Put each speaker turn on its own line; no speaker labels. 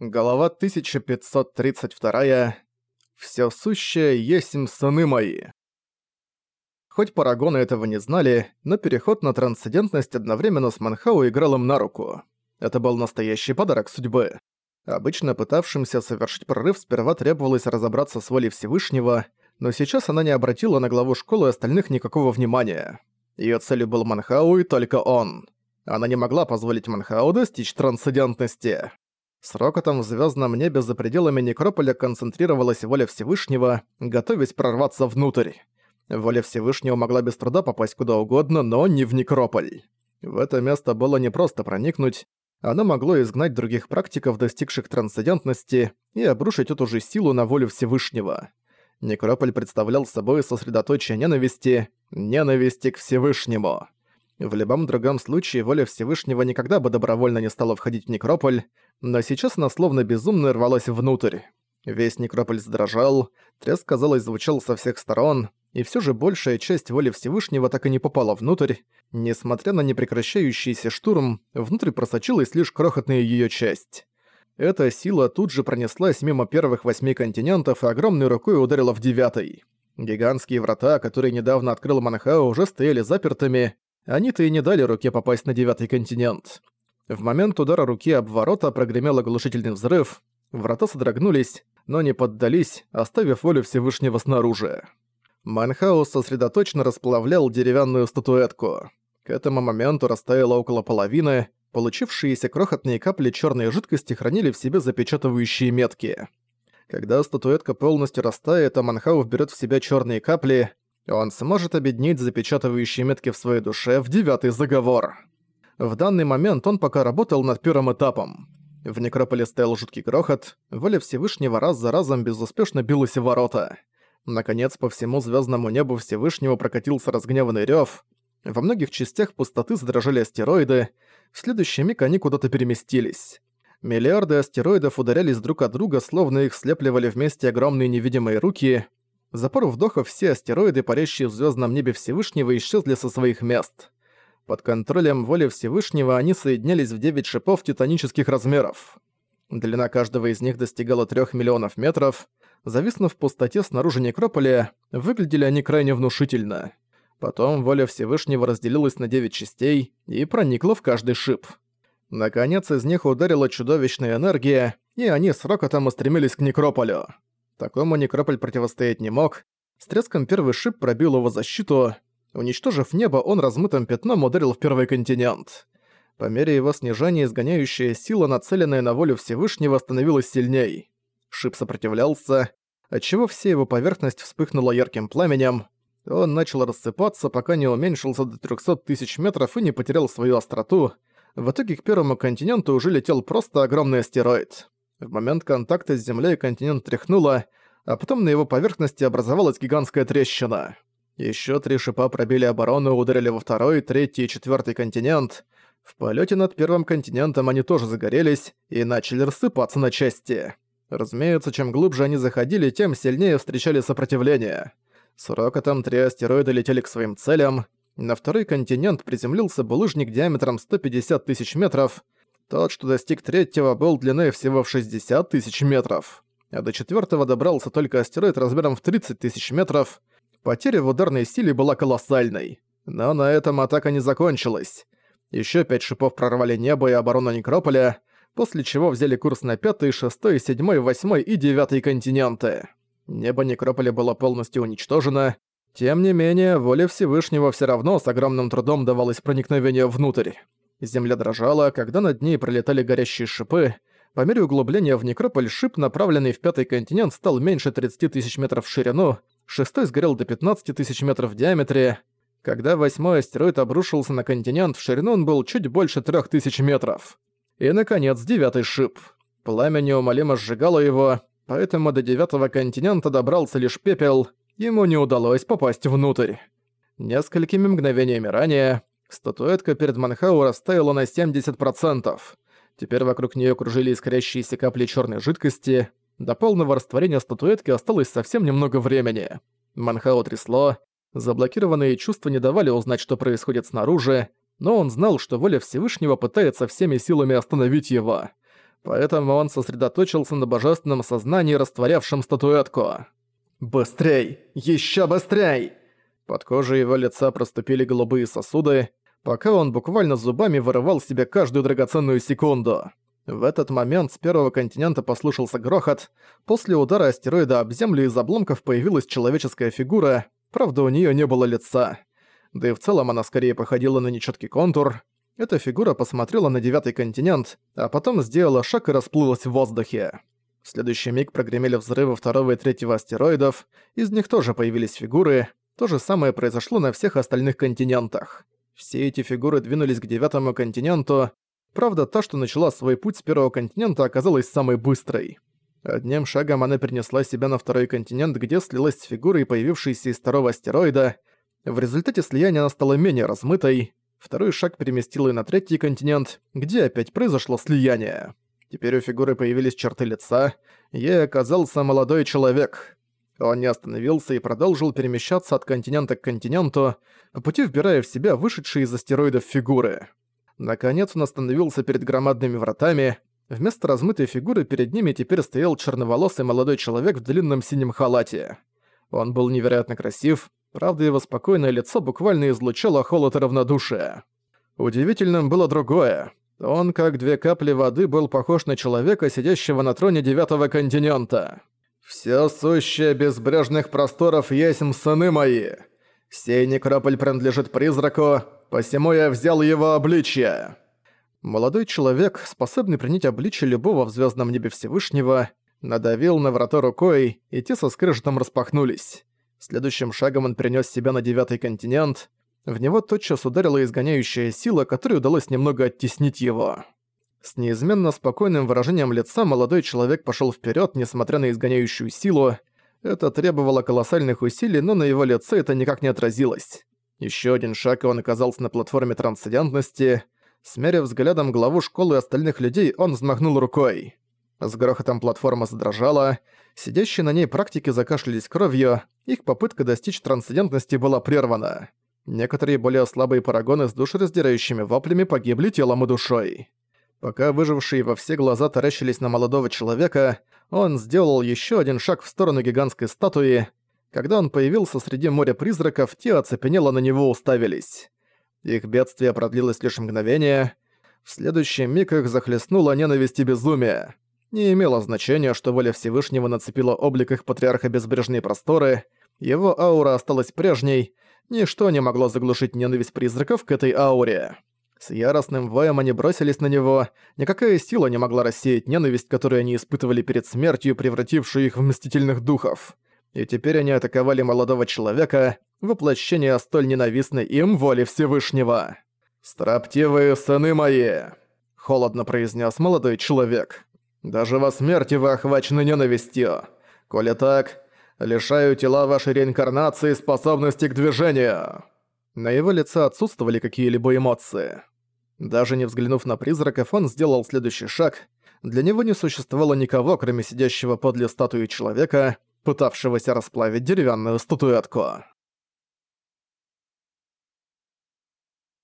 Голова 1532. Всё сущее есмь сыны мои. Хоть парагоны этого не знали, но переход на трансцендентность одновременно с Манхау играл им на руку. Это был настоящий подарок судьбы. Обычно пытавшимся совершить прорыв сперва требовалось разобраться с волей Всевышнего, но сейчас она не обратила на главу школы остальных никакого внимания. Её целью был Манхау и только он. Она не могла позволить Манхау достичь трансцендентности. С рокотом в звездном небе за пределами Некрополя концентрировалась воля Всевышнего, готовясь прорваться внутрь. Воля Всевышнего могла без труда попасть куда угодно, но не в Некрополь. В это место было не просто проникнуть, оно могло изгнать других практиков, достигших трансцендентности, и обрушить эту же силу на волю Всевышнего. Некрополь представлял собой сосредоточие ненависти, ненависти к Всевышнему. В любом другом случае воля Всевышнего никогда бы добровольно не стала входить в Некрополь, но сейчас она словно безумно рвалась внутрь. Весь Некрополь задрожал, треск, казалось, звучал со всех сторон, и все же большая часть воли Всевышнего так и не попала внутрь. Несмотря на непрекращающийся штурм, внутрь просочилась лишь крохотная ее часть. Эта сила тут же пронеслась мимо первых восьми континентов и огромной рукой ударила в девятый. Гигантские врата, которые недавно открыл Манхао, уже стояли запертыми, они-то и не дали руке попасть на девятый континент. В момент удара руки об ворота прогремел оглушительный взрыв, врата содрогнулись, но не поддались, оставив волю Всевышнего снаружи. Манхаус сосредоточенно расплавлял деревянную статуэтку. К этому моменту растаяло около половины, получившиеся крохотные капли черной жидкости хранили в себе запечатывающие метки. Когда статуэтка полностью растает, а Манхау берет в себя черные капли, он сможет объединить запечатывающие метки в своей душе в девятый заговор. В данный момент он пока работал над первым этапом. В некрополе стоял жуткий грохот, воля Всевышнего раз за разом безуспешно билась в ворота. Наконец, по всему звездному небу Всевышнего прокатился разгневанный рев. Во многих частях пустоты задрожали астероиды, в следующий миг они куда-то переместились. Миллиарды астероидов ударялись друг от друга, словно их слепливали вместе огромные невидимые руки — за пару вдохов все астероиды, парящие в звездном небе Всевышнего, исчезли со своих мест. Под контролем воли Всевышнего они соединялись в девять шипов титанических размеров. Длина каждого из них достигала трех миллионов метров. Зависнув в пустоте снаружи некрополя, выглядели они крайне внушительно. Потом воля Всевышнего разделилась на девять частей и проникла в каждый шип. Наконец из них ударила чудовищная энергия, и они с рокотом устремились к некрополю. Такому Некрополь противостоять не мог. С треском первый шип пробил его защиту. Уничтожив небо, он размытым пятном ударил в первый континент. По мере его снижения изгоняющая сила, нацеленная на волю Всевышнего, становилась сильней. Шип сопротивлялся, отчего вся его поверхность вспыхнула ярким пламенем. Он начал рассыпаться, пока не уменьшился до 300 тысяч метров и не потерял свою остроту. В итоге к первому континенту уже летел просто огромный астероид. В момент контакта с Землей континент тряхнуло, а потом на его поверхности образовалась гигантская трещина. Еще три шипа пробили оборону, ударили во второй, третий и четвертый континент. В полете над первым континентом они тоже загорелись и начали рассыпаться на части. Разумеется, чем глубже они заходили, тем сильнее встречали сопротивление. С рокотом три астероида летели к своим целям. На второй континент приземлился булыжник диаметром 150 тысяч метров — тот, что достиг третьего, был длиной всего в 60 тысяч метров. А до четвертого добрался только астероид размером в 30 тысяч метров. Потеря в ударной силе была колоссальной. Но на этом атака не закончилась. Еще пять шипов прорвали небо и оборону Некрополя, после чего взяли курс на пятый, шестой, седьмой, восьмой и девятый континенты. Небо Некрополя было полностью уничтожено. Тем не менее, воля Всевышнего все равно с огромным трудом давалось проникновение внутрь. Земля дрожала, когда над ней пролетали горящие шипы. По мере углубления в некрополь шип, направленный в пятый континент, стал меньше 30 тысяч метров в ширину, шестой сгорел до 15 тысяч метров в диаметре. Когда восьмой астероид обрушился на континент, в ширину он был чуть больше 3000 метров. И, наконец, девятый шип. Пламя неумолимо сжигало его, поэтому до девятого континента добрался лишь пепел, ему не удалось попасть внутрь. Несколькими мгновениями ранее Статуэтка перед Манхау растаяла на 70%. Теперь вокруг нее кружили искрящиеся капли черной жидкости. До полного растворения статуэтки осталось совсем немного времени. Манхау трясло. Заблокированные чувства не давали узнать, что происходит снаружи, но он знал, что воля Всевышнего пытается всеми силами остановить его. поэтому он сосредоточился на божественном сознании, растворявшем статуэтку. «Быстрей! Ещё быстрей!» Под кожей его лица проступили голубые сосуды, пока он буквально зубами вырывал себе каждую драгоценную секунду. В этот момент с первого континента послышался грохот. После удара астероида об землю из обломков появилась человеческая фигура, правда у неё не было лица. Да и в целом она скорее походила на нечёткий контур. Эта фигура посмотрела на девятый континент, а потом сделала шаг и расплылась в воздухе. В следующий миг прогремели взрывы второго и третьего астероидов, из них тоже появились фигуры, то же самое произошло на всех остальных континентах. Все эти фигуры двинулись к девятому континенту, правда, та, что начала свой путь с первого континента, оказалась самой быстрой. Одним шагом она перенесла себя на второй континент, где слилась с фигурой, появившейся из второго астероида. В результате слияния она стала менее размытой. Второй шаг переместил ее на третий континент, где опять произошло слияние. Теперь у фигуры появились черты лица, ей оказался молодой человек. Он не остановился и продолжил перемещаться от континента к континенту, по пути вбирая в себя вышедшие из астероидов фигуры. Наконец он остановился перед громадными вратами. Вместо размытой фигуры перед ними теперь стоял черноволосый молодой человек в длинном синем халате. Он был невероятно красив, правда его спокойное лицо буквально излучало холод и равнодушие. Удивительным было другое. Он, как две капли воды, был похож на человека, сидящего на троне девятого континента. «Всё сущее безбрежных просторов есть сыны мои. Сей некрополь принадлежит призраку, посему я взял его обличье». Молодой человек, способный принять обличье любого в звездном небе Всевышнего, надавил на врата рукой, и те со скрежетом распахнулись. Следующим шагом он принес себя на девятый континент. В него тотчас ударила изгоняющая сила, которой удалось немного оттеснить его. С неизменно спокойным выражением лица молодой человек пошел вперед, несмотря на изгоняющую силу. Это требовало колоссальных усилий, но на его лице это никак не отразилось. Еще один шаг, и он оказался на платформе трансцендентности. Смерив взглядом главу школы и остальных людей, он взмахнул рукой. С грохотом платформа задрожала, сидящие на ней практики закашлялись кровью, их попытка достичь трансцендентности была прервана. Некоторые более слабые парагоны с душераздирающими воплями погибли телом и душой. Пока выжившие во все глаза таращились на молодого человека, он сделал еще один шаг в сторону гигантской статуи. Когда он появился среди моря призраков, те оцепенело на него уставились. Их бедствие продлилось лишь мгновение. В следующий миг их захлестнула ненависть и безумие. Не имело значения, что воля Всевышнего нацепила облик их патриарха безбрежные просторы, его аура осталась прежней, ничто не могло заглушить ненависть призраков к этой ауре. С яростным воем они бросились на него, никакая сила не могла рассеять ненависть, которую они испытывали перед смертью, превратившую их в мстительных духов. И теперь они атаковали молодого человека, воплощение столь ненавистной им воли Всевышнего. «Строптивые сыны мои!» — холодно произнес молодой человек. «Даже во смерти вы охвачены ненавистью. Коли так, лишаю тела вашей реинкарнации способности к движению». На его лице отсутствовали какие-либо эмоции. Даже не взглянув на призраков, он сделал следующий шаг. Для него не существовало никого, кроме сидящего подле статуи человека, пытавшегося расплавить деревянную статуэтку.